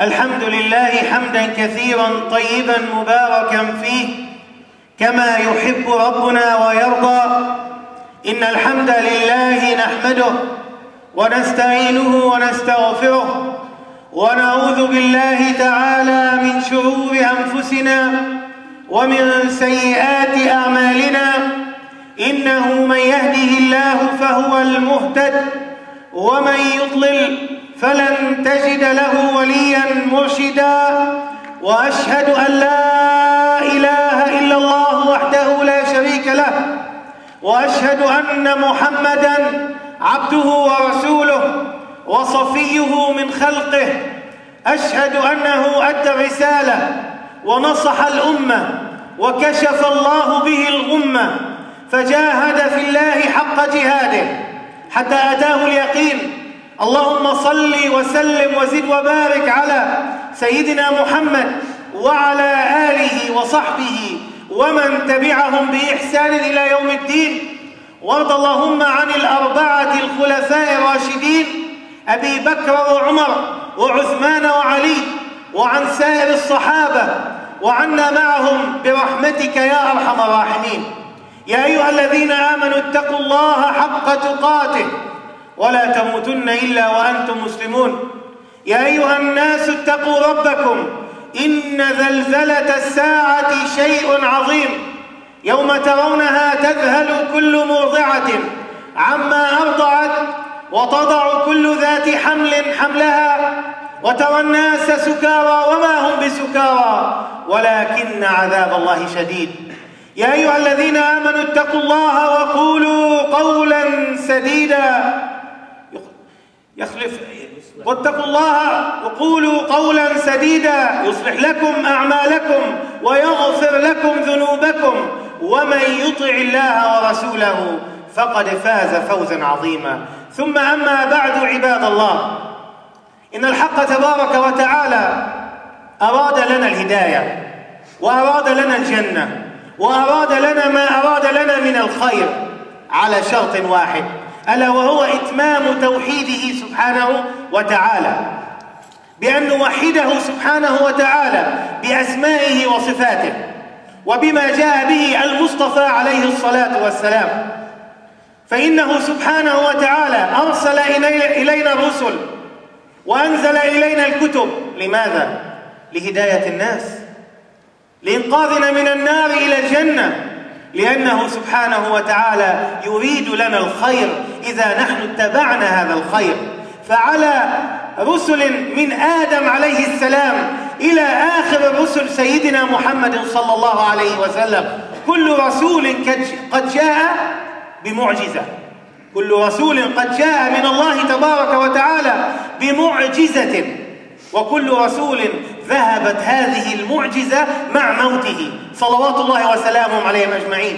الحمد لله حمدا كثيرا طيبا مباركا فيه كما يحب ربنا ويرضى. إن الحمد لله نحمده ونستعينه ونستغفره ونعوذ بالله تعالى من شرور أنفسنا ومن سيئات أعمالنا. إنه من يهده الله فهو المهتد ومن يضلل فلن تجد له وليا مرشدا. وأشهد أن لا إله إلا الله وحده لا شريك له. وأشهد أن محمدا عبده ورسوله وصفيه من خلقه. أشهد أنه أدى الرسالة ونصح الأمة وكشف الله به الغمة. فجاهد في الله حق جهاده حتى أتاه اليقين اللهم صل وسلم وزد وبارك على سيدنا محمد وعلى آله وصحبه ومن تبعهم بإحسان إلى يوم الدين. وارض اللهم عن الأربعة الخلفاء الراشدين أبي بكر وعمر وعثمان وعلي وعن سائر الصحابة وعنا معهم برحمتك يا أرحم الراحمين. يا أيها الذين آمنوا اتقوا الله حق تقاته. ولا تموتن إلا وأنتم مسلمون. يا أيها الناس اتقوا ربكم. إن زلزلة الساعة شيء عظيم. يوم ترونها تذهل كل مرضعة عما أرضعت وتضع كل ذات حمل حملها وترى الناس سكارى وما هم بسكارى. ولكن عذاب الله شديد. يا أيها الذين آمنوا اتقوا الله وقولوا قولا سديدا. يخلف. واتقوا الله وقولوا قولا سديدا يصلح لكم أعمالكم ويغفر لكم ذنوبكم ومن يطع الله ورسوله فقد فاز فوزا عظيما. ثم أما بعد عباد الله إن الحق تبارك وتعالى أراد لنا الهداية وأراد لنا الجنة وأراد لنا ما أراد لنا من الخير على شرط واحد. ألا وهو إتمام توحيده سبحانه وتعالى. بأن نوحده سبحانه وتعالى بأسمائه وصفاته وبما جاء به المصطفى عليه الصلاة والسلام. فإنه سبحانه وتعالى أرسل الينا الرسل وأنزل إلينا الكتب. لماذا؟ لهداية الناس. لإنقاذنا من النار إلى الجنة. لأنه سبحانه وتعالى يريد لنا الخير إذا نحن اتبعنا هذا الخير. فعلى رسل من آدم عليه السلام إلى آخر الرسل سيدنا محمد صلى الله عليه وسلم. كل رسول قد جاء بمعجزة. كل رسول قد جاء من الله تبارك وتعالى بمعجزة. وكل رسول ذهبت هذه المعجزة مع موته. صلوات الله وسلامه عليهم أجمعين.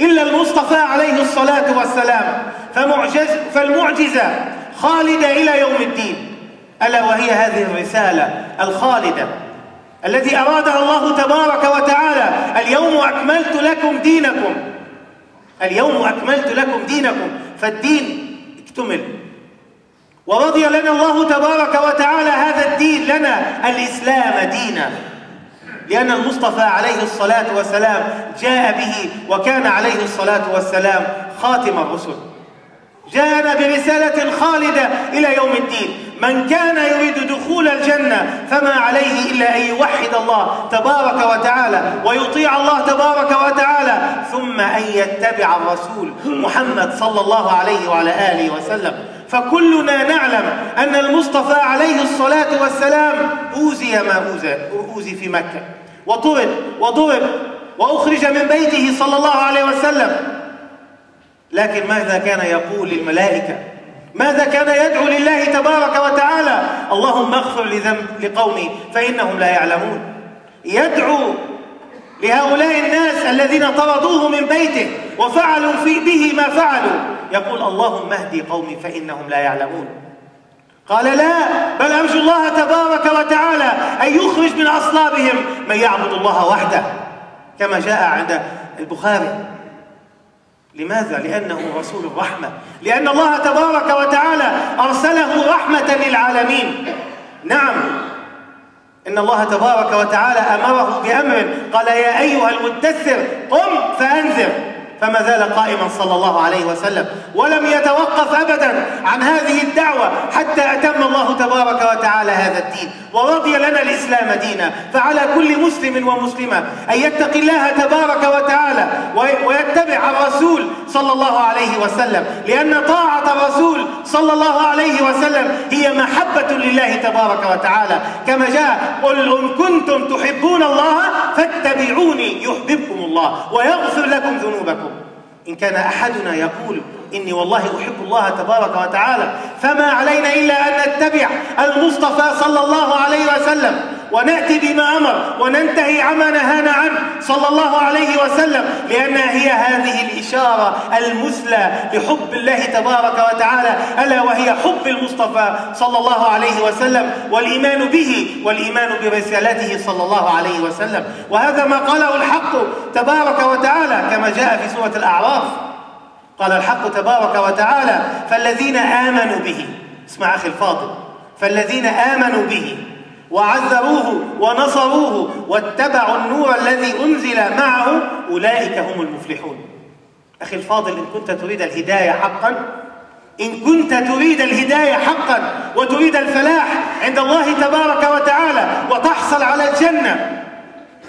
إلا المصطفى عليه الصلاة والسلام. فمعجز فالمعجزة خالدة إلى يوم الدين. ألا وهي هذه الرسالة الخالدة التي أرادها الله تبارك وتعالى. اليوم أكملت لكم دينكم. اليوم أكملت لكم دينكم. فالدين اكتمل. ورضي لنا الله تبارك وتعالى هذا الدين لنا الإسلام دينا. لأن المصطفى عليه الصلاة والسلام جاء به وكان عليه الصلاة والسلام خاتم الرسل. جاءنا برسالة خالدة إلى يوم الدين. من كان يريد دخول الجنة فما عليه إلا أن يوحد الله تبارك وتعالى ويطيع الله تبارك وتعالى ثم أن يتبع الرسول محمد صلى الله عليه وعلى آله وسلم. فكلنا نعلم أن المصطفى عليه الصلاة والسلام أوذي ما أوذي في مكة. وطرد وضرب وأخرج من بيته صلى الله عليه وسلم. لكن ماذا كان يقول للملائكة؟ ماذا كان يدعو لله تبارك وتعالى؟ اللهم اغفر لذنب لقومي فإنهم لا يعلمون. يدعو لهؤلاء الناس الذين طردوه من بيته. وفعلوا في به ما فعلوا. يقول اللهم اهدي قومي فإنهم لا يعلمون. قال لا بل أرجو الله تبارك وتعالى أن يخرج من أصلابهم من يعبد الله وحده كما جاء عند البخاري. لماذا؟ لأنه رسول الرحمة. لأن الله تبارك وتعالى أرسله رحمة للعالمين. نعم. إن الله تبارك وتعالى أمره بأمر. قال يا أيها المدثر قم فأنذر. فما زال قائما صلى الله عليه وسلم ولم يتوقف ابدا عن هذه الدعوة حتى أتم الله تبارك وتعالى هذا الدين ورضي لنا الإسلام دينا. فعلى كل مسلم ومسلمة أن يتقي الله تبارك وتعالى ويتبع الرسول صلى الله عليه وسلم لأن طاعة الرسول صلى الله عليه وسلم هي محبة لله تبارك وتعالى. كما جاء قل إن كنتم تحبون الله فاتبعوني يحببكم الله ويغفر لكم ذنوبكم. إن كان أحدنا يقول إني والله أحب الله تبارك وتعالى فما علينا إلا أن نتبع المصطفى صلى الله عليه وسلم. ونأتي بما أمر وننتهي عما نهانا عنه صلى الله عليه وسلم لأنها هي هذه الإشارة المثلى لحب الله تبارك وتعالى ألا وهي حب المصطفى صلى الله عليه وسلم والإيمان به والإيمان برسالته صلى الله عليه وسلم. وهذا ما قاله الحق تبارك وتعالى كما جاء في سورة الأعراف. قال الحق تبارك وتعالى فالذين آمنوا به اسمع أخي الفاضل فالذين آمنوا به وعذروه ونصروه واتبعوا النور الذي أنزل معه أولئك هم المفلحون. أخي الفاضل إن كنت تريد الهداية حقا إن كنت تريد الهداية حقا وتريد الفلاح عند الله تبارك وتعالى وتحصل على الجنة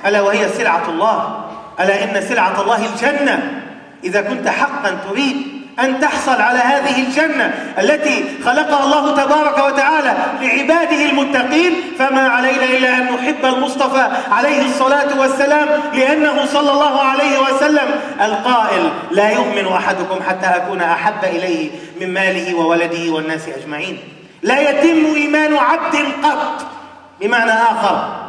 ألا وهي سلعة الله؟ ألا إن سلعة الله الجنة؟ إذا كنت حقا تريد أن تحصل على هذه الجنة التي خلقها الله تبارك وتعالى لعباده المتقين فما علينا إلا أن نحب المصطفى عليه الصلاة والسلام لأنه صلى الله عليه وسلم القائل لا يؤمن أحدكم حتى أكون أحب إليه من ماله وولده والناس أجمعين. لا يتم إيمان عبد قط بمعنى آخر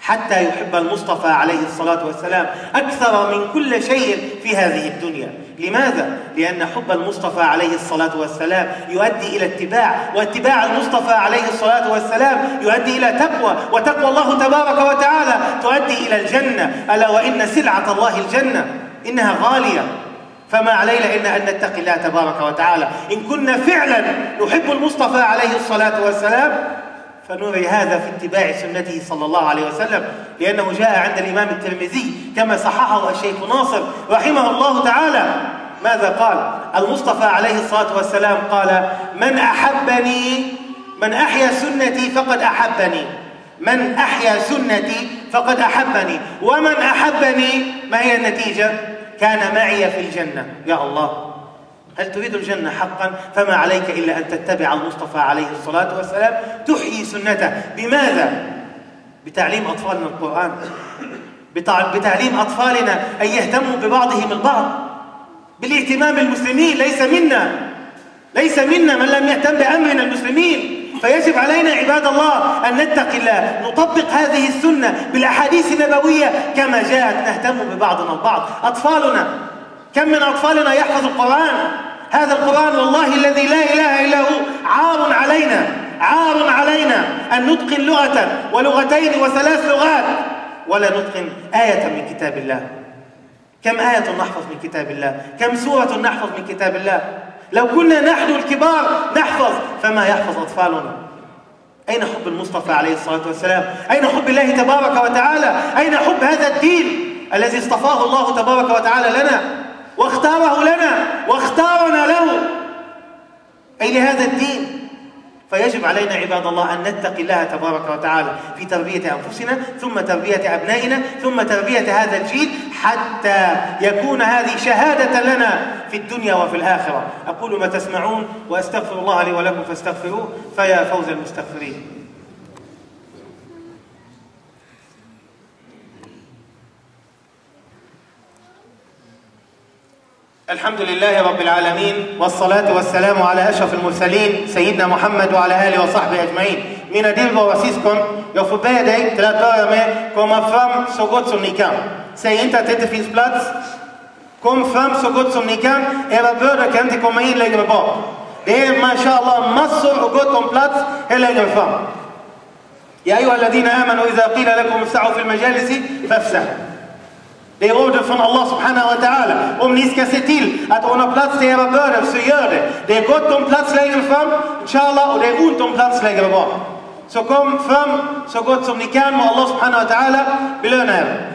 حتى يحب المصطفى عليه الصلاة والسلام أكثر من كل شيء في هذه الدنيا. لماذا؟ لأن حب المصطفى عليه الصلاة والسلام يؤدي إلى اتباع واتباع المصطفى عليه الصلاة والسلام يؤدي إلى تقوى وتقوى الله تبارك وتعالى تؤدي إلى الجنة. ألا وإن سلعة الله الجنة إنها غالية. فما علينا إلا أن نتقي الله تبارك وتعالى. إن كنا فعلا نحب المصطفى عليه الصلاة والسلام فنري هذا في اتباع سنته صلى الله عليه وسلم لأنه جاء عند الإمام الترمذي كما صححه الشيخ ناصر رحمه الله تعالى. ماذا قال؟ المصطفى عليه الصلاة والسلام قال من أحبني من أحيا سنتي فقد أحبني. من أحيا سنتي فقد أحبني. ومن أحبني ما هي النتيجة؟ كان معي في الجنة. يا الله. هل تريد الجنة حقا؟ فما عليك إلا أن تتبع المصطفى عليه الصلاة والسلام. تحيي سنته. بماذا؟ بتعليم أطفالنا القرآن. بتعليم أطفالنا أن يهتموا ببعضهم البعض. بالاهتمام المسلمين. ليس منا. ليس منا من لم يهتم بأمرنا المسلمين. فيجب علينا عباد الله أن نتقي الله. نطبق هذه السنة بالأحاديث النبوية كما جاءت. نهتم ببعضنا البعض. أطفالنا. كم من أطفالنا يحفظ القرآن؟ هذا القرآن والله الذي لا إله إلا هو عار علينا عار علينا أن نتقن لغة ولغتين وثلاث لغات. ولا نتقن آية من كتاب الله. كم آية نحفظ من كتاب الله؟ كم سورة نحفظ من كتاب الله؟ لو كنا نحن الكبار نحفظ. فما يحفظ أطفالنا؟ أين حب المصطفى عليه الصلاة والسلام؟ أين حب الله تبارك وتعالى؟ أين حب هذا الدين الذي اصطفاه الله تبارك وتعالى لنا؟ واختاره لنا واختارنا له. أي لهذا الدين؟ فيجب علينا عباد الله أن نتقي الله تبارك وتعالى في تربية أنفسنا ثم تربية أبنائنا ثم تربية هذا الجيل حتى يكون هذه شهادة لنا في الدنيا وفي الآخرة. أقول ما تسمعون وأستغفر الله لي ولكم فاستغفروه فيا فوز المستغفرين. الحمد لله رب العالمين والصلاة والسلام على أشرف المرسلين سيدنا محمد وعلى آله وصحبه أجمعين. من أدير بواسيسكم يوفو بيدي تلات دارما كوما فرام سوغوت سنكام سي انت في بلاتس كوم فرام سوغوت سنكام إلا بردا كانت كومين لجم بوب ما شاء الله مصر وغوت سن بلاتس إلا جم يا أيها الذين آمنوا إذا قيل لكم افسحوا في المجالس فافسحوا Det är order från Allah subhanahu wa ta'ala. Om ni ska se till att ordna plats till era böner så gör det. Det är gott om plats längre fram, inshallah, och det är ont om plats längre bak. Så kom fram så gott som ni kan och Allah subhanahu wa ta'ala belöna er.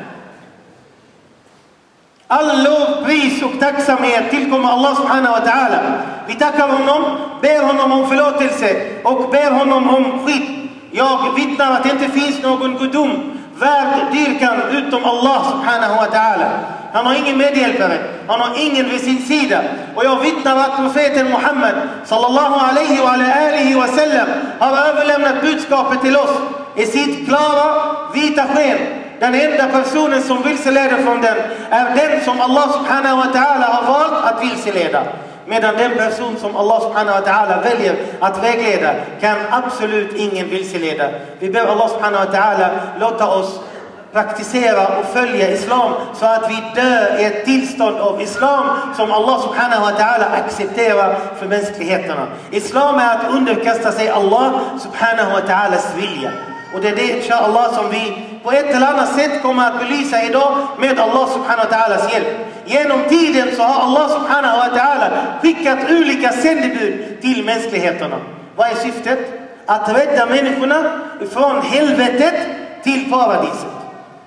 All lov, pris och tacksamhet tillkommer Allah subhanahu wa ta'ala. Vi tackar honom, ber honom om förlåtelse och ber honom om skydd. Jag vittnar att det inte finns någon gudom värd dyrkan utom Allah subhanahu wa ta'ala. Han har ingen medhjälpare, han har ingen vid sin sida. Och jag vittnar att profeten Muhammed sallallahu alaihi wa alihi wa sallam har överlämnat budskapet till oss i sitt klara vita sken. Den enda personen som vilseleder från den är den som Allah subhanahu wa ta'ala har valt att vilseleda. Medan den person som Allah subhanahu wa ta'ala väljer att vägleda kan absolut ingen vilseleda. Vi ber Allah subhanahu wa ta'ala låta oss praktisera och följa Islam så att vi dör i ett tillstånd av Islam som Allah subhanahu wa ta'ala accepterar för mänskligheterna. Islam är att underkasta sig Allah subhanahu wa ta'alas vilja. Och det är det inshallah som vi på ett eller annat sätt kommer att belysa idag med Allah subhanahu wa ta'alas hjälp. Genom tiden så har Allah subhanahu wa ta'ala skickat olika sändebud till mänskligheterna. Vad är syftet? Att rädda människorna från helvetet till paradiset.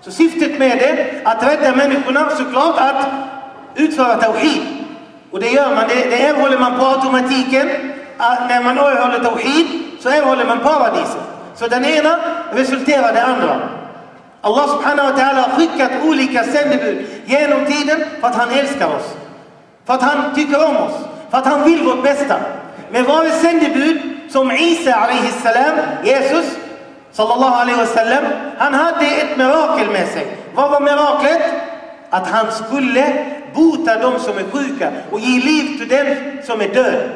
Så syftet med det, att rädda människorna, såklart att utföra tawhid. Och det gör man, det, det erhåller man på automatiken. Att när man erhåller tawhid så erhåller man paradiset. Så den ena resulterar det andra. Allah subhanahu wa ta'ala har skickat olika sändebud genom tiden för att han älskar oss. För att han tycker om oss. För att han vill vårt bästa. Men varje sändebud som Isa alaihi salam, Jesus, sallallahu alaihi wasallam, han hade ett mirakel med sig. Vad var miraklet? Att han skulle bota de som är sjuka och ge liv till den som är död.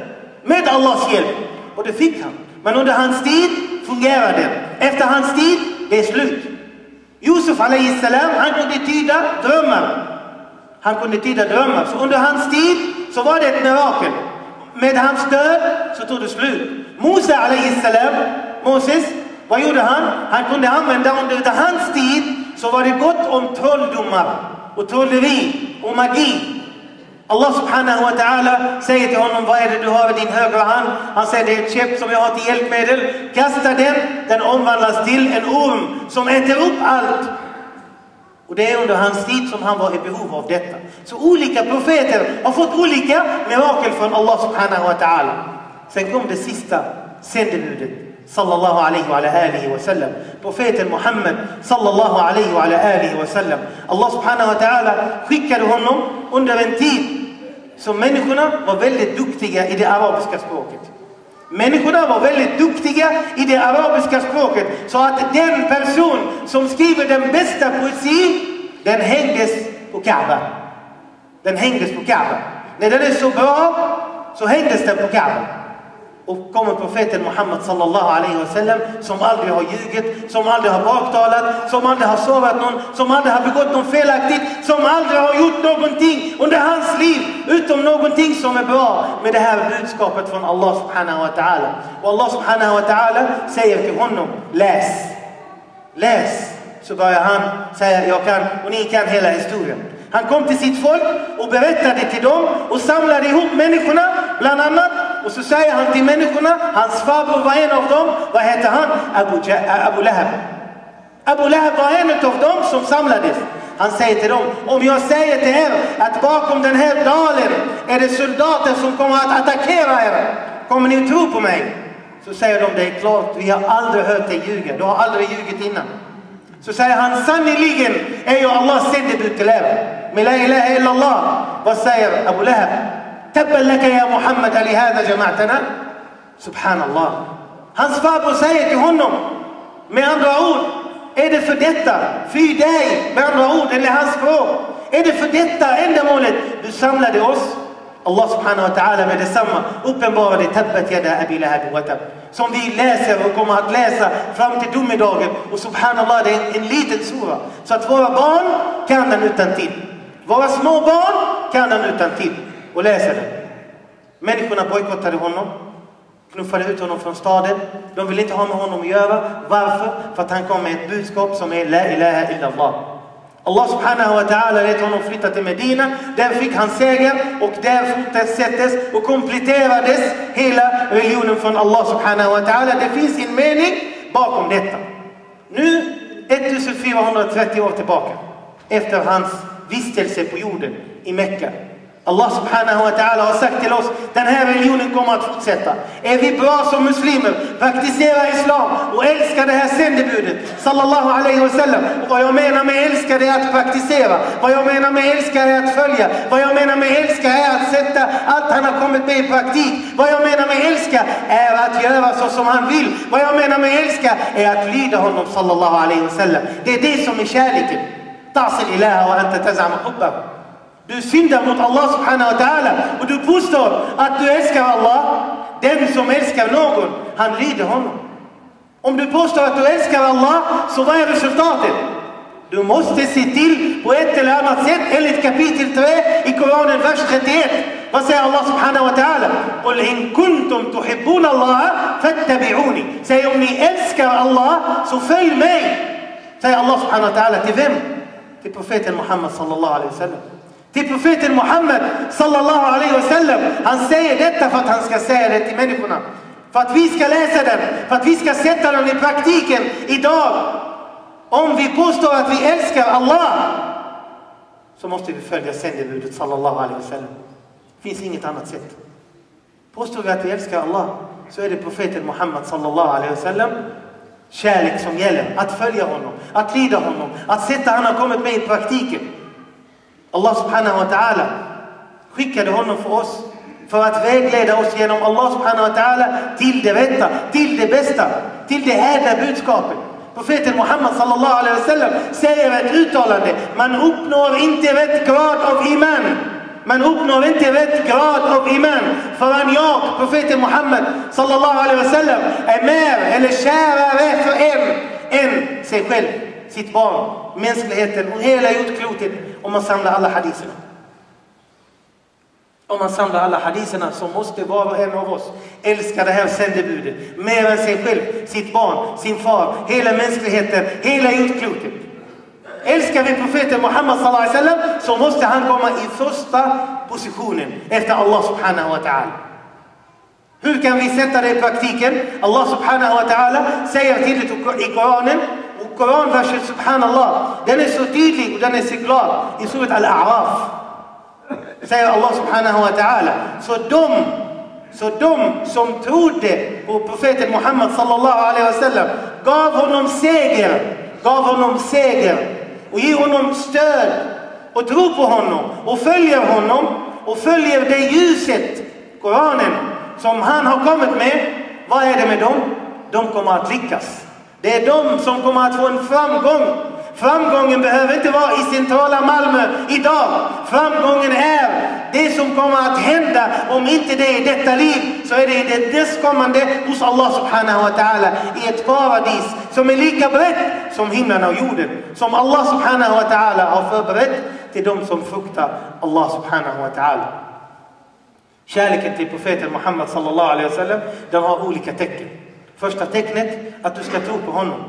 Med Allahs hjälp. Och det fick han. Men under hans tid fungerade det. Efter hans tid, det är slut. Josef salam, han kunde tyda drömmar. Han kunde tyda drömmar. Så under hans tid så var det ett mirakel. Med hans död så tog det slut. Musa salam, Moses, vad gjorde han? Han kunde använda under hans tid så var det gott om trolldomar och trolleri och magi. Allah subhanahu wa ta'ala säger till honom, vad är det du har i din högra hand? Han säger, det är ett käpp som jag har till hjälpmedel. Kasta den, den omvandlas till en orm som äter upp allt. Och det är under hans tid som han var i behov av detta. Så olika profeter har fått olika mirakel från Allah subhanahu wa ta'ala. Sen kom det sista sändebudet. Sallallahu alaihi wa alihi wa sallam. Profeten Muhammed sallallahu alaihi wa alihi wa sallam. Allah subhanahu wa ta'ala skickade honom under en tid som människorna var väldigt duktiga i det arabiska språket. Människorna var väldigt duktiga i det arabiska språket så att den person som skriver den bästa poesin, den hängdes på Kaaba. Den hängdes på Kaaba. När den är så bra så hängdes den på Kaaba. Och kommer profeten Muhammed sallallahu alaihi wasallam som aldrig har ljugit, som aldrig har baktalat, som aldrig har sårat någon, som aldrig har begått något felaktigt, som aldrig har gjort någonting under hans liv utom någonting som är bra med det här budskapet från Allah subhanahu wa ta'ala. Och Allah subhanahu wa ta'ala säger till honom, läs, läs. Så börjar han säga, jag kan, och ni kan hela historien. Han kom till sitt folk och berättade till dem och samlade ihop människorna, bland annat. Och så säger han till människorna, hans farbror var en av dem. Vad heter han? Abu, Abu Lahab. Abu Lahab var en av dem som samlades. Han säger till dem, om jag säger till er att bakom den här dalen är det soldater som kommer att attackera er. Kommer ni att tro på mig? Så säger de, det är klart, vi har aldrig hört dig ljuga. Du har aldrig ljugit innan. Så säger han, sannerligen är jag Allahs sändebud till er. Med la ilaha illallah. Vad säger Abu Lahab? تبا لك يا محمد لهذا جمعتنا Subhanallah. Hans farbror säger till honom, med andra ord, är det för detta, fy dig, med andra ord, eller hans språk, är det för detta ändamålet du samlade oss? Allah subhanahu wa ta'ala med detsamma uppenbarade tabbat yada abi lahab wa tab. Som vi läser och kommer att läsa fram till domedagen. Och subhanallah, det är en, en liten sura. Så att våra barn kan den utan till. Våra små barn kan den utan till och läser den. Människorna bojkottade honom, knuffade ut honom från staden. De ville inte ha med honom att göra. Varför? För att han kom med ett budskap som är La ilaha illallah. Allah subhanahu wa ta'ala lät honom flytta till Medina. Där fick han seger och där fortsattes och kompletterades hela religionen från Allah subhanahu wa ta'ala. Det finns en mening bakom detta. Nu 1430 år tillbaka efter hans vistelse på jorden i Mekka Allah subhanahu wa ta'ala har sagt till oss, den här religionen kommer att fortsätta. Är vi bra som muslimer, praktiserar islam och älskar det här sändebudet, sallallahu alaihi wasallam. Och vad jag menar med älska det är att praktisera. Vad jag menar med älska är att följa. Vad jag menar med älska är att sätta allt han har kommit med i praktik. Vad jag menar med älska är att göra så som han vill. Vad jag menar med älska är att lyda honom, sallallahu alaihi wasallam. Det är det som är kärleken. Tasil ilaha wa anta taz'am hubbahu. Du syndar mot Allah subhanahu wa ta'ala och du påstår att du älskar Allah. Den som älskar någon, han lyder honom. Om du påstår att du älskar Allah, så vad är resultatet? Du måste se till på ett eller annat sätt, enligt kapitel 3 i Koranen, vers 31. Vad säger Allah subhanahu wa ta'ala? قل إن كنتم تحبون الله فاتبعوني. Säg om ni älskar Allah, så följ mig. Säger Allah subhanahu wa ta'ala till vem? Till profeten Muhammad sallallahu alaihi wasallam. Till profeten Muhammed sallallahu alaihi wasallam. Han säger detta för att han ska säga det till människorna. För att vi ska läsa den, för att vi ska sätta den i praktiken idag. Om vi påstår att vi älskar Allah så måste vi följa sändebudet sallallahu alaihi wasallam. Det finns inget annat sätt. Påstår vi att vi älskar Allah så är det profeten Muhammed sallallahu alaihi wasallam kärlek som gäller. Att följa honom, att lyda honom, att sätta han har kommit med i praktiken. Allah subhanahu wa ta'ala skickade honom för oss för att vägleda oss genom Allah subhanahu wa ta'ala till det rätta, till det bästa, till det ädla budskapet. Profeten Muhammad sallallahu alaihi wasallam säger ett uttalande. Man uppnår inte rätt grad av iman. Man uppnår inte rätt grad av iman förrän jag, profeten Muhammad sallallahu alaihi wasallam, är mer eller kärare för er än sig själv sitt barn, mänskligheten och hela jordklotet om man samlar alla hadiserna. Om man samlar alla hadiserna så måste var och en av oss älska det här sändebudet mer än sig själv, sitt barn, sin far, hela mänskligheten, hela jordklotet. Älskar vi profeten Muhammad sallallahu alaihi wasallam så måste han komma i första positionen efter Allah subhanahu wa ta'ala. Hur kan vi sätta det i praktiken? Allah subhanahu wa ta'ala säger tydligt i Koranen Koranversen subhanallah, den är så tydlig och den är så klar i surat Al-A'raf. Säger Allah subhanahu wa ta'ala. Så de, så de som trodde på profeten Muhammad sallallahu alaihi wasallam gav honom seger, gav honom seger och ger honom stöd och tror på honom och följer honom och följer det ljuset, Koranen, som han har kommit med. Vad är det med dem? De kommer att lyckas. Det är de som kommer att få en framgång. Framgången behöver inte vara i centrala Malmö idag. Framgången är det som kommer att hända. Om inte det är i detta liv så är det i det kommande hos Allah subhanahu wa ta'ala i ett paradis som är lika brett som himlen och jorden. Som Allah subhanahu wa ta'ala har förberett till de som fruktar Allah subhanahu wa ta'ala. Kärleken till profeten Muhammad sallallahu alaihi wasallam, den har olika tecken. Första tecknet, att du ska tro på honom.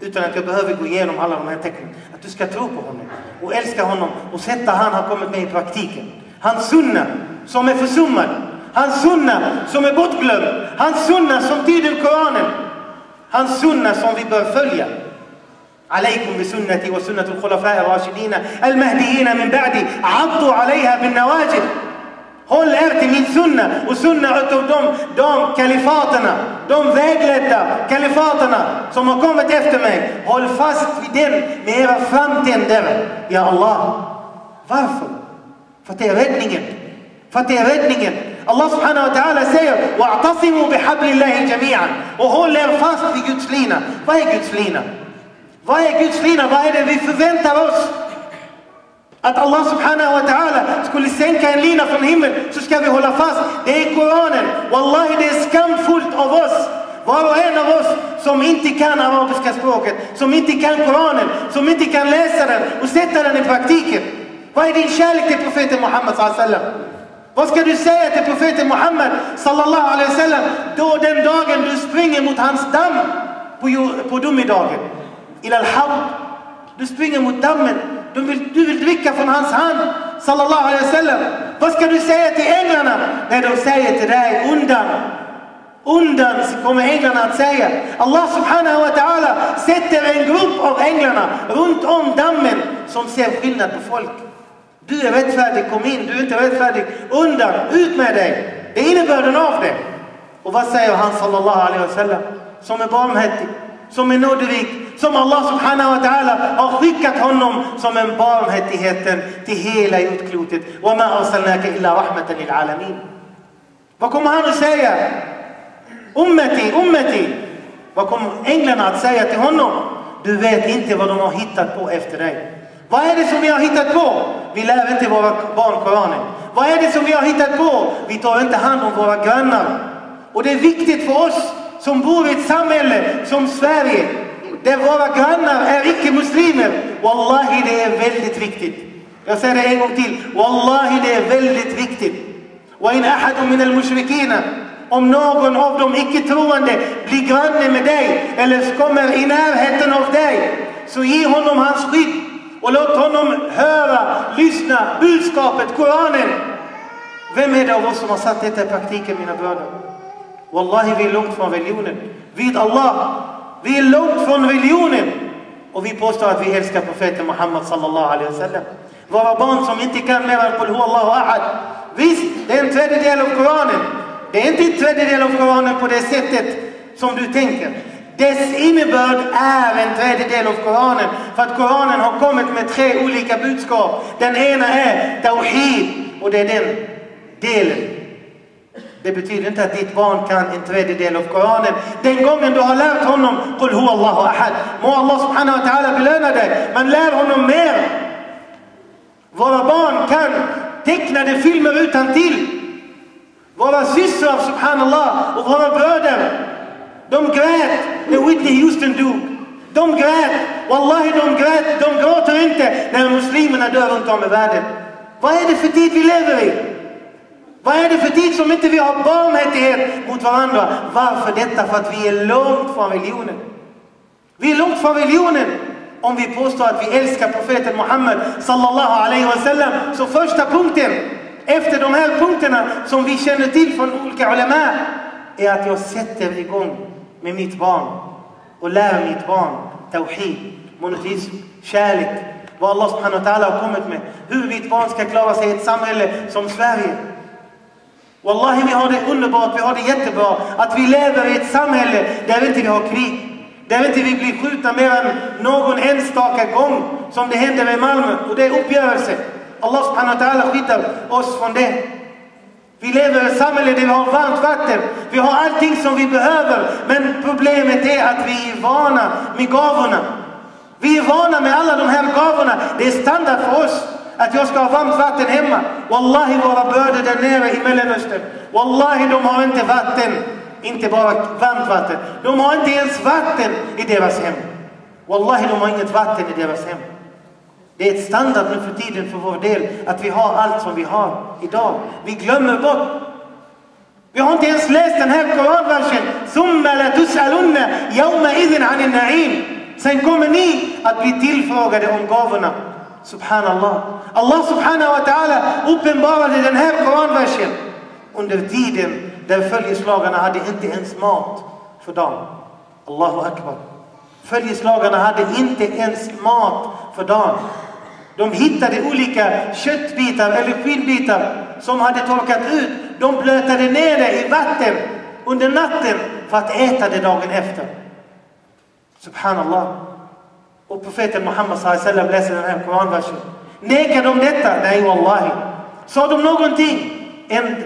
Utan att jag behöver gå igenom alla de här tecknen. Att du ska tro på honom och älska honom och sätta han har kommit med i praktiken. Hans sunna som är försummad. Hans sunna som är bortglömd. Hans sunna som tyder Koranen. Hans sunna som vi bör följa. عليكم بسنتي وسنة الخلفاء الراشدين المهديين من بعدي عضوا عليها بالنواجذ Håll er till min sunna och sunna utav de, de kalifaterna, de vägledda kalifaterna som har kommit efter mig. Håll fast vid den med era framtänder, ja Allah. Varför? För att det är räddningen. För att det är räddningen. Allah subhanahu wa ta'ala säger وَاعْتَصِمُوا بِحَبْلِ اللَّهِ جَمِيعًا Och håll er fast vid Guds lina. Vad är Guds lina? Vad är Guds lina? Vad är det vi förväntar oss? Att Allah subhanahu wa ta'ala skulle sänka en lina från himlen så ska vi hålla fast. Det är Koranen. Wallahi det är skamfullt av oss. Var och en av oss som inte kan arabiska språket, som inte kan Koranen, som inte kan läsa den och sätta den i praktiken. Vad är din kärlek till profeten Muhammad sallallahu Vad ska du säga till profeten Muhammed sallallahu alaihi wasallam då den dagen du springer mot hans damm på, på domedagen? Ilal haud. Du springer mot dammen. Du vill, du vill dricka från hans hand sallallahu alaihi wasallam. Vad ska du säga till änglarna när de säger till dig undan? Undan kommer änglarna att säga. Allah subhanahu wa ta'ala sätter en grupp av änglarna runt om dammen som ser skillnad på folk. Du är rättfärdig, kom in. Du är inte rättfärdig, undan, ut med dig. Det är innebörden av det. Och vad säger han sallallahu alaihi wasallam? Som är barmhärtig, som är nådig, som Allah subhanahu wa ta'ala har skickat honom som en barmhärtigheten till hela jordklotet. وَمَا أَرْسَلْنَاكَ إِلَّا رَحْمَةً لِلْعَالَمِينَ Vad kommer han att säga? Ummeti, ummeti. Vad kommer änglarna att säga till honom? Du vet inte vad de har hittat på efter dig. Vad är det som vi har hittat på? Vi lär inte våra barn Koranen. Vad är det som vi har hittat på? Vi tar inte hand om våra grannar. Och det är viktigt för oss som bor i ett samhälle som Sverige, där våra grannar är icke-muslimer. Wallahi, det är väldigt viktigt. Jag säger det en gång till. Wallahi, det är väldigt viktigt. وإن أحد من المشركين om någon av de icke-troende blir granne med dig eller kommer i närheten av dig, så ge honom hans skydd och låt honom höra, lyssna, budskapet, Koranen. Vem är det av oss som har satt detta i praktiken, mina bröder? Wallahi, vi är långt från religionen. Vid Allah, vi är långt från religionen. Och vi påstår att vi älskar profeten Muhammad sallallahu alaihi wasallam. Våra barn som inte kan mer än Qul Allahu ahad. Visst, det är en tredjedel av Koranen. Det är inte en tredjedel av Koranen på det sättet som du tänker. Dess innebörd är en tredjedel av Koranen. För att Koranen har kommit med tre olika budskap. Den ena är Tawhid och det är den delen. Det betyder inte att ditt barn kan en tredjedel av Koranen. Den gången du har lärt honom Qul hu Allahu ahad. Må Allah subhanahu wa ta'ala belöna dig. Men lär honom mer. Våra barn kan tecknade filmer utan till. Våra systrar, subhanallah, och våra bröder, de grät när Whitney Houston dog. De grät, wallahi de grät, de gråter inte när muslimerna dör runt om i världen. Vad är det för tid vi lever i? Vad är det för tid som inte vi har barmhärtighet mot varandra? Varför detta? För att vi är långt från religionen. Vi är långt från religionen om vi påstår att vi älskar profeten Muhammed sallallahu alaihi wasallam. Så första punkten efter de här punkterna som vi känner till från olika ulema är att jag sätter igång med mitt barn och lär mitt barn tawhid, monoteism, kärlek, vad Allah subhanahu wa ta'ala har kommit med. Hur mitt barn ska klara sig i ett samhälle som Sverige. Wallahi, vi har det underbart, vi har det jättebra att vi lever i ett samhälle där vi inte vi har krig. Där vi inte vi blir skjutna mer än någon enstaka gång som det händer i Malmö och det är uppgörelse. Allah subhanahu wa ta'ala skyddar oss från det. Vi lever i ett samhälle där vi har varmt vatten. Vi har allting som vi behöver. Men problemet är att vi är vana med gåvorna. Vi är vana med alla de här gåvorna. Det är standard för oss att jag ska ha varmt vatten hemma. Wallahi, våra bröder där nere i Mellanöstern. Wallahi, de har inte vatten. Inte bara varmt vatten. De har inte ens vatten i deras hem. Wallahi, de har inget vatten i deras hem. Det är ett standard nu för tiden för vår del att vi har allt som vi har idag. Vi glömmer bort. Vi har inte ens läst den här koranversen. Sen kommer ni att bli tillfrågade om gåvorna. Subhanallah. Allah subhanahu wa ta'ala uppenbarade den här koranversen under tiden där följeslagarna hade inte ens mat för dagen. Allahu akbar. Följeslagarna hade inte ens mat för dagen. De hittade olika köttbitar eller skinnbitar som hade torkat ut. De blötade ner det i vatten under natten för att äta det dagen efter. Subhanallah. Och profeten Muhammed sallam läser den här koranversen. Nekar de detta? Nej, wallahi. Sa de någonting?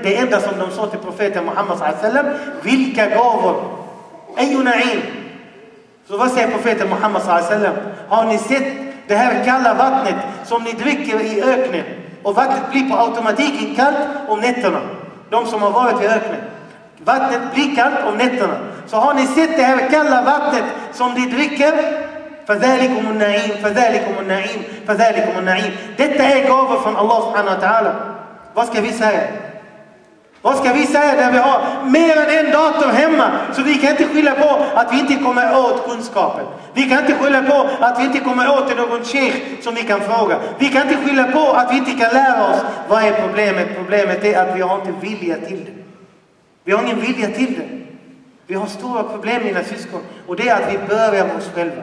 Det enda som de sa till profeten Muhammed sallam, vilka gåvor? Ayu na'im. Så vad säger profeten Muhammed sallam? Har ni sett det här kalla vattnet som ni dricker i öknen? Och vattnet blir på automatik kallt om nätterna. De som har varit i öknen. Vattnet blir kallt om nätterna. Så har ni sett det här kalla vattnet som ni dricker? فذلكم النعيم فذلكم النعيم فذلكم النعيم Detta är gåvor från Allah subhanahu wa ta'ala. Vad ska vi säga? Vad ska vi säga där vi har mer än en dator hemma? Så vi kan inte skylla på att vi inte kommer åt kunskapen. Vi kan inte skylla på att vi inte kommer åt till någon sheikh som vi kan fråga. Vi kan inte skylla på att vi inte kan lära oss. Vad är problemet? Problemet är att vi har inte vilja till det. Vi har ingen vilja till det. Vi har stora problem mina syskon och det är att vi börjar med oss själva.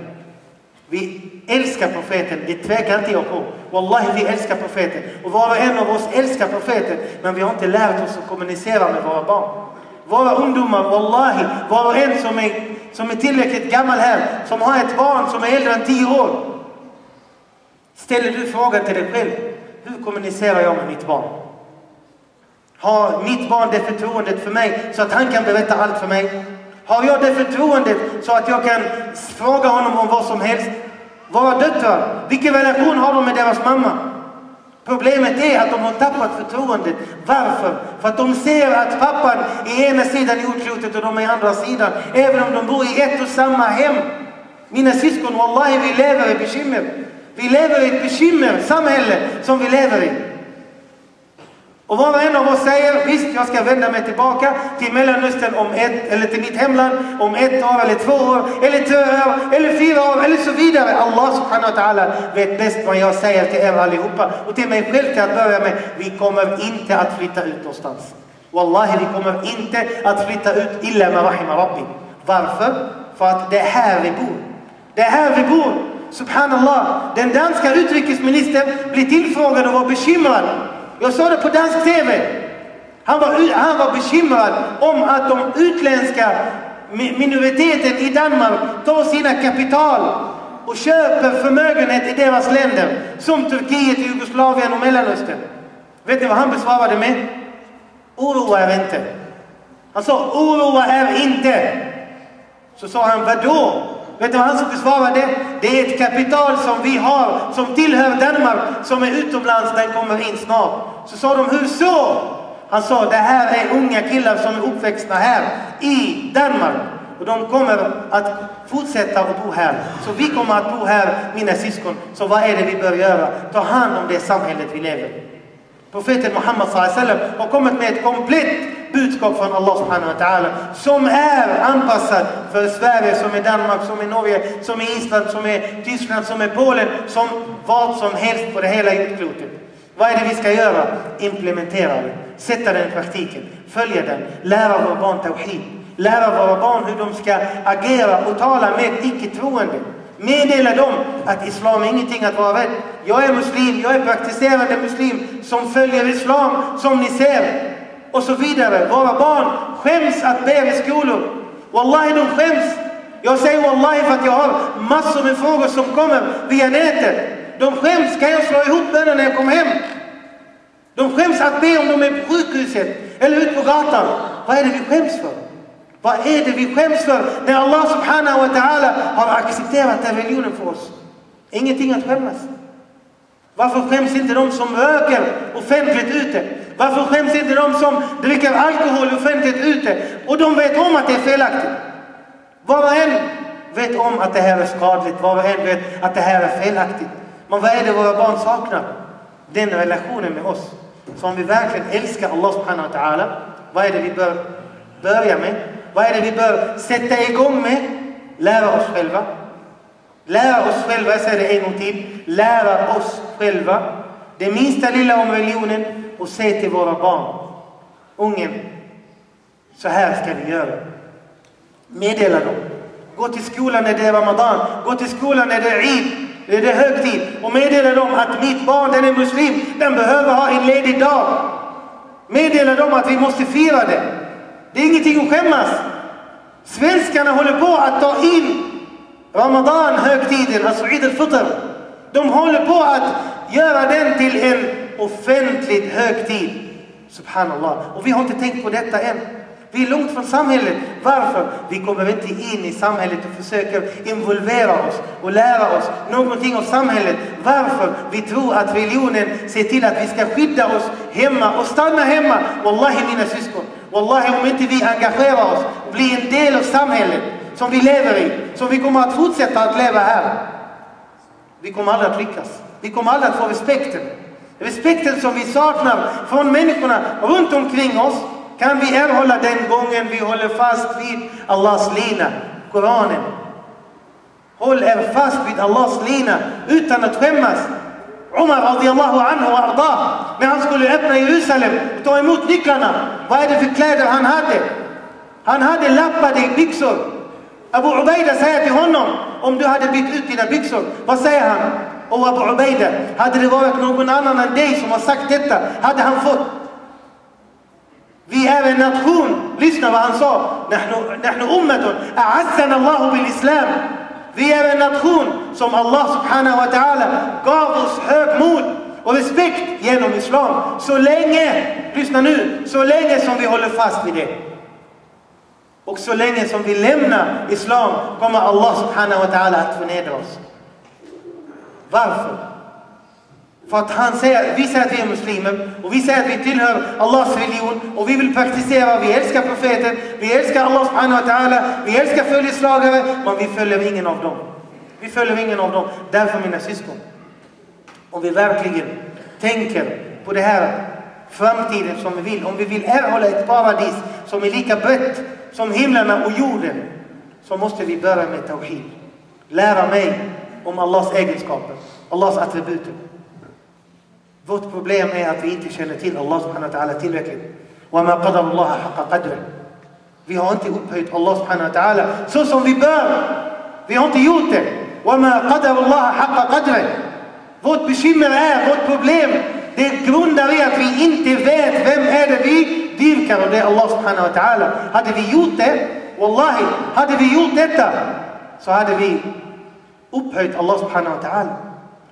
Vi älskar profeten, det tvekar inte jag på. Wallahi, vi älskar profeten. Och var och en av oss älskar profeten, men vi har inte lärt oss att kommunicera med våra barn. Våra ungdomar, wallahi, var och en som är, som är tillräckligt gammal här, som har ett barn som är äldre än 10 år. Ställer du frågan till dig själv, hur kommunicerar jag med mitt barn? Har mitt barn det förtroendet för mig så att han kan berätta allt för mig? Har jag det förtroendet så att jag kan fråga honom om vad som helst? Våra döttrar, vilken relation har de med deras mamma? Problemet är att de har tappat förtroendet. Varför? För att de ser att pappan är ena sidan jordklotet och de är andra sidan. Även om de bor i ett och samma hem. Mina syskon, wallahi, vi lever i bekymmer. Vi lever i ett bekymmer, samhälle som vi lever i. Och var och en av oss säger, visst jag ska vända mig tillbaka till Mellanöstern om ett, eller till mitt hemland om ett år eller två år, eller tre år, eller fyra år, eller så vidare. Allah subhanahu wa ta'ala vet bäst vad jag säger till er allihopa. Och till mig själv till att börja med, vi kommer inte att flytta ut någonstans. Wallahi, vi kommer inte att flytta ut illa med rahima rabbi. Varför? För att det är här vi bor. Det är här vi bor. Subhanallah, den danska utrikesministern blir tillfrågad och var bekymrad jag såg det på dansk TV. Han var, han var bekymrad om att de utländska minoriteten i Danmark tar sina kapital och köper förmögenhet i deras länder. Som Turkiet, Jugoslavien och Mellanöstern. Vet ni vad han besvarade med? Oroa er inte. Han sa oroa er inte. Så sa han vadå? Vet du vad han besvarade? Det är ett kapital som vi har, som tillhör Danmark, som är utomlands, den kommer in snart. Så sa de, hur så? Han sa, det här är unga killar som är uppväxta här i Danmark. Och de kommer att fortsätta att bo här. Så vi kommer att bo här, mina syskon. Så vad är det vi bör göra? Ta hand om det samhället vi lever i. Profeten Muhammed sallam har kommit med ett komplett budskap från Allah subhanahu wa ta'ala som är anpassat för Sverige, som är Danmark, som är Norge, som är Island, som är Tyskland, som är Polen, som vad som helst på det hela jordklotet. Vad är det vi ska göra? Implementera det, sätta den i praktiken, följa den, lära våra barn tawhid, lära våra barn hur de ska agera och tala med icke-troende. Meddela dem att islam är ingenting att vara rädd. Jag är muslim, jag är praktiserande muslim som följer islam som ni ser. Och så vidare. Våra barn skäms att be i skolor. Wallahi, de skäms. Jag säger wallahi för att jag har massor med frågor som kommer via nätet. De skäms. Kan jag slå ihop bönen när jag kommer hem? De skäms att be om de är på sjukhuset eller ute på gatan. Vad är det vi skäms för? Vad är det vi skäms för när Allah subhanahu wa ta'ala har accepterat den religionen för oss? Ingenting att skämmas. Varför skäms inte de som röker offentligt ute? Varför skäms inte de som dricker alkohol offentligt ute? Och de vet om att det är felaktigt. Var och en vet om att det här är skadligt. Var och en vet att det här är felaktigt. Men vad är det våra barn saknar? Den relationen med oss. Så om vi verkligen älskar Allah subhanahu wa ta'ala, vad är det vi bör börja med? Vad är det vi bör sätta igång med? Lära oss själva. Lära oss själva, jag säger det en gång till. Lära oss själva. Det minsta lilla om religionen och säg till våra barn. Ungen, så här ska vi göra. Meddela dem. Gå till skolan när det är Ramadan. Gå till skolan när det är Eid. När det är högtid. Och meddela dem att mitt barn, den är muslim, den behöver ha en ledig dag. Meddela dem att vi måste fira det. Det är ingenting att skämmas. Svenskarna håller på att ta in Ramadan, högtiden, alltså Eid al-Fitr. De håller på att göra den till en offentlig högtid. Subhanallah. Och vi har inte tänkt på detta än. Vi är långt från samhället. Varför? Vi kommer inte in i samhället och försöker involvera oss och lära oss någonting om samhället. Varför? Vi tror att religionen ser till att vi ska skydda oss hemma och stanna hemma. Wallahi mina syskon. Wallahi om inte vi engagerar oss blir en del av samhället som vi lever i, som vi kommer att fortsätta att leva här. Vi kommer aldrig att lyckas. Vi kommer aldrig att få respekten. Respekten som vi saknar från människorna runt omkring oss kan vi erhålla den gången vi håller fast vid Allahs lina, Koranen. Håll er fast vid Allahs lina utan att skämmas. Umar radiallahu anhu och arda, när han skulle öppna Jerusalem och ta emot nycklarna, vad är det för kläder han hade? Han hade lappade byxor. Abu Ubaida säger till honom, om du hade bytt ut dina byxor, vad säger han? Och Abu Ubaida, hade det varit någon annan än dig som har sagt detta, hade han fått. Vi är en nation. Lyssna vad han sa. Nahnu ummatun. A'azzana Allahu bil islam. Vi är en nation som Allah subhanahu wa ta'ala gav oss högmod mod och respekt genom Islam. Så länge, lyssna nu, så länge som vi håller fast vid det. Och så länge som vi lämnar Islam kommer Allah subhanahu wa ta'ala att förnedra oss. Varför? För att han säger, vi säger att vi är muslimer och vi säger att vi tillhör Allahs religion och vi vill praktisera, vi älskar profeten, vi älskar Allah subhanahu wa ta'ala, vi älskar följeslagare, men vi följer ingen av dem. Vi följer ingen av dem. Därför mina syskon, om vi verkligen tänker på det här framtiden som vi vill, om vi vill erhålla ett paradis som är lika brett som himlarna och jorden, så måste vi börja med tawhid. Lära mig om Allahs egenskaper, Allahs attributer. Vårt problem är att vi inte känner till Allah subhanahu wa ta'ala tillräckligt. وَمَا قَدَرُ اللَّهَ حَقَّ قَدْرِ Vi har inte upphöjt Allah subhanahu wa ta'ala så som vi bör. Vi har inte gjort det. وَمَا قَدَرُ اللَّهَ حَقَّ قَدْرِ vårt bekymmer är, vårt problem, det grundar i att vi inte vet vem är det vi dyrkar och det är Allah subhanahu wa ta'ala. Hade vi gjort det, wallahi, hade vi gjort detta så hade vi upphöjt Allah subhanahu wa ta'ala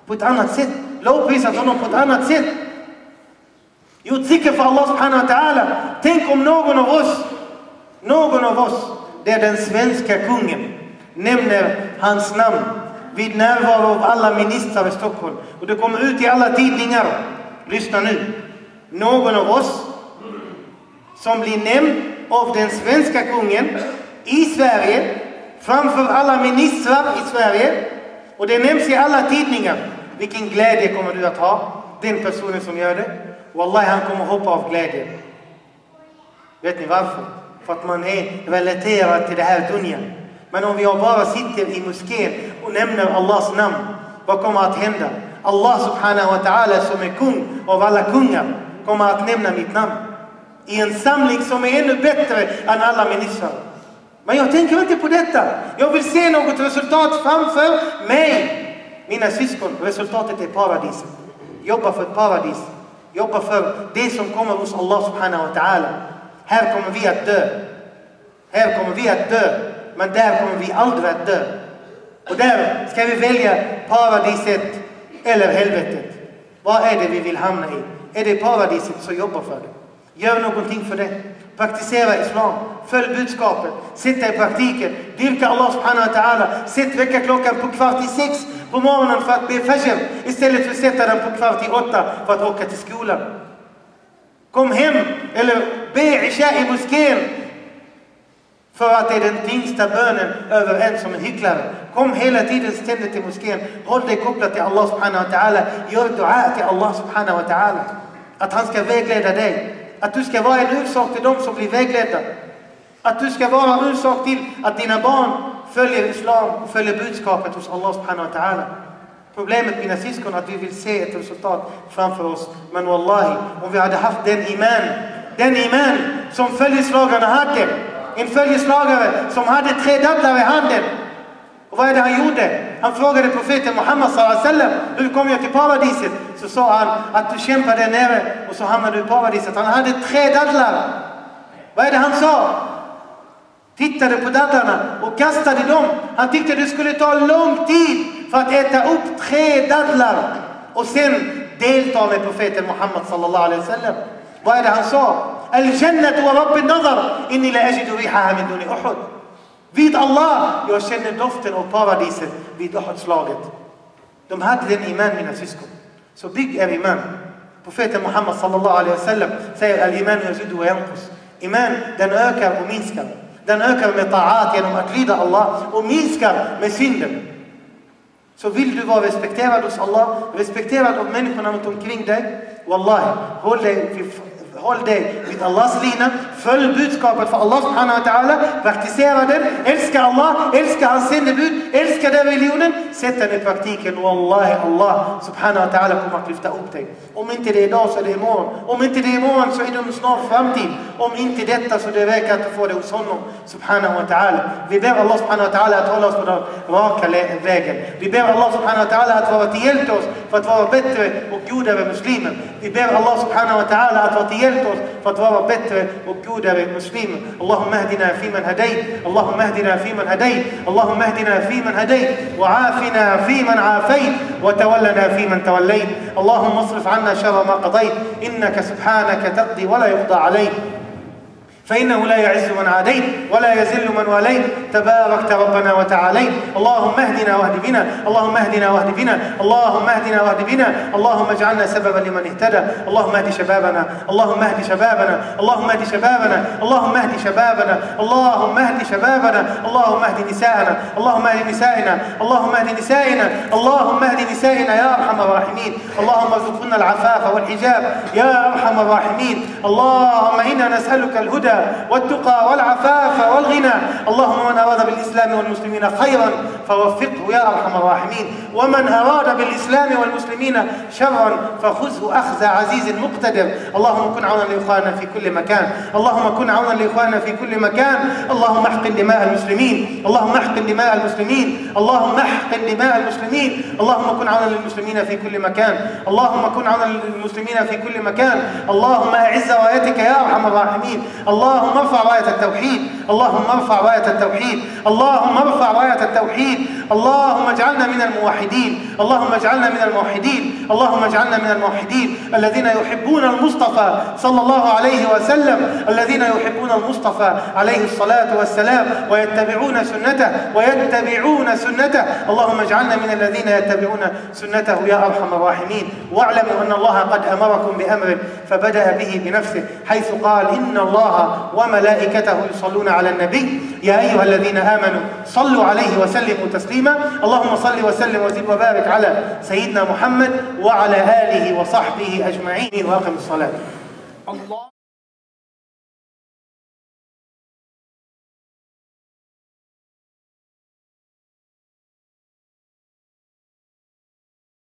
på ett annat sätt lovprisat honom på ett annat sätt. Gjort zikr för Allah subhanahu wa ta'ala. Tänk om någon av oss, någon av oss, det är den svenska kungen nämner hans namn vid närvaro av alla ministrar i Stockholm. Och det kommer ut i alla tidningar. Lyssna nu. Någon av oss som blir nämnd av den svenska kungen i Sverige framför alla ministrar i Sverige och det nämns i alla tidningar. Vilken glädje kommer du att ha? Den personen som gör det. Wallahi, han kommer hoppa av glädje. Vet ni varför? För att man är relaterad till det här dunjan. Men om jag bara sitter i moskén och nämner Allahs namn, vad kommer att hända? Allah subhanahu wa ta'ala som är kung av alla kungar kommer att nämna mitt namn. I en samling som är ännu bättre än alla människor. Men jag tänker inte på detta. Jag vill se något resultat framför mig. Mina syskon, resultatet är paradiset. Jobba för ett paradis. Jobba för det som kommer hos Allah subhanahu wa ta'ala. Här kommer vi att dö. Här kommer vi att dö. Men där kommer vi aldrig att dö. Och där ska vi välja paradiset eller helvetet. Vad är det vi vill hamna i? Är det paradiset så jobba för det. Gör någonting för det. Praktisera islam. Följ budskapet. Sätt det i praktiken. Dyrka Allah subhanahu wa ta'ala. Sätt väckarklockan på kvart i sex på morgonen för att be fajr istället för att sätta den på kvart i åtta för att åka till skolan. Kom hem eller be isha i moskén för att det är den tyngsta bönen över en som är hycklare. Kom hela tiden ständigt till moskén. Håll dig kopplad till Allah subhanahu wa ta'ala. Gör dua till Allah subhanahu wa ta'ala. Att han ska vägleda dig. Att du ska vara en orsak till dem som blir vägledda. Att du ska vara en orsak till att dina barn följer islam och följer budskapet hos Allah subhanahu wa ta'ala. Problemet mina syskon är att vi vill se ett resultat framför oss. Men wallahi, om vi hade haft den iman, den iman som följeslagarna hade. En följeslagare som hade tre dadlar i handen. Och vad är det han gjorde? Han frågade profeten Muhammed sallam, hur kommer jag till paradiset? Så sa han att du kämpar där nere och så hamnar du i paradiset. Han hade tre dadlar. Vad är det han sa? tittade på dadlarna och kastade dem. Han tyckte det skulle ta lång tid för att äta upp tre dadlar och sen delta med profeten Muhammed sallallahu alaihi wasallam. Vad är det han sa? الجنة ورب النظر إني لا أجد ريحها من دون أحد. Vid Allah, jag känner doften av paradiset vid Uhud-slaget. De hade den iman mina syskon. Så bygg er iman. Profeten Muhammed sallallahu alaihi wasallam säger al-iman yazidu wa yanqus. Iman, den ökar och minskar. Den ökar med ta'at genom att lyda Allah och minskar med synden. Så vill du vara respekterad hos Allah, respekterad av människorna runt omkring dig, Wallahi, håll dig, håll dig vid Allahs lina, följ budskapet för Allah subhanahu wa ta'ala, praktisera det, älska Allah, älska hans sändebud, älska den religionen, sätt den i praktiken. Wallahi, Allah subhanahu wa ta'ala kommer att lyfta upp dig. Om inte det är idag så är det imorgon. Om inte det är imorgon så är det en snar framtid. Om inte detta så det räcker att du får det hos honom subhanahu wa ta'ala. Vi ber Allah subhanahu wa ta'ala att hålla oss på den raka vägen. Vi ber Allah subhanahu wa ta'ala att vara till hjälp oss för att vara bättre och godare muslimer. Vi ber Allah subhanahu wa ta'ala att vara till hjälp vara bättre och godare muslimer. Allahumma اهدنا فيمن هديت. اللهم اهدنا فيمن هديت. اللهم اهدنا فيمن هديت. وعافنا فيمن عافيت. وتولنا فيمن توليت. اللهم اصرف عنا شر ما قضيت. إنك سبحانك تقضي ولا يقضى عليك. فإنه لا يعز من عاديت ولا يذل من واليت. تباركت ربنا وتعاليت. اللهم اهدنا واهد بنا. اللهم اهدنا واهد بنا. اللهم اهدنا واهد بنا. اللهم اجعلنا سببا لمن اهتدى. اللهم اهد شبابنا. اللهم اهد شبابنا. اللهم اهد شبابنا. اللهم اهد شبابنا. اللهم اهد شبابنا. اللهم اهد نساءنا. اللهم اهد نسائنا. اللهم اهد نسائنا. اللهم اهد نسائنا يا أرحم الراحمين. اللهم ارزقنا العفاف والحجاب يا أرحم الراحمين. اللهم إنا نسألك الهدى والتقى والعفاف والغنى. اللهم من أراد بالإسلام والمسلمين خيرا فوفقه يا أرحم الراحمين. ومن أراد بالإسلام والمسلمين شرا فخذه أخذ عزيز مقتدر. اللهم كن عونا لإخواننا في كل مكان. اللهم كن عونا لإخواننا في كل مكان. اللهم احقن دماء المسلمين. اللهم احقن دماء المسلمين. اللهم احقن دماء المسلمين. اللهم كن عونا للمسلمين في كل مكان. اللهم كن عونا للمسلمين في كل مكان. اللهم أعز رايتك يا أرحم الراحمين. اللهم ارفع راية التوحيد. اللهم ارفع راية التوحيد اللهم ارفع راية التوحيد اللهم اجعلنا من الموحدين اللهم اجعلنا من الموحدين اللهم اجعلنا من الموحدين الذين يحبون المصطفى صلى الله عليه وسلم الذين يحبون المصطفى عليه الصلاة والسلام ويتبعون سنته ويتبعون سنته. اللهم اجعلنا من الذين يتبعون سنته يا أرحم الراحمين. واعلموا أن الله قد أمركم بأمر فبدأ به بنفسه حيث قال إن الله وملائكته يصلون على النبي يا أيها الذين آمنوا صلوا عليه وسلموا تسليما. اللهم صل وسلم وزد وبارك على سيدنا محمد وعلى آله وصحبه أجمعين وأقم الصلاة. الله